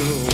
you.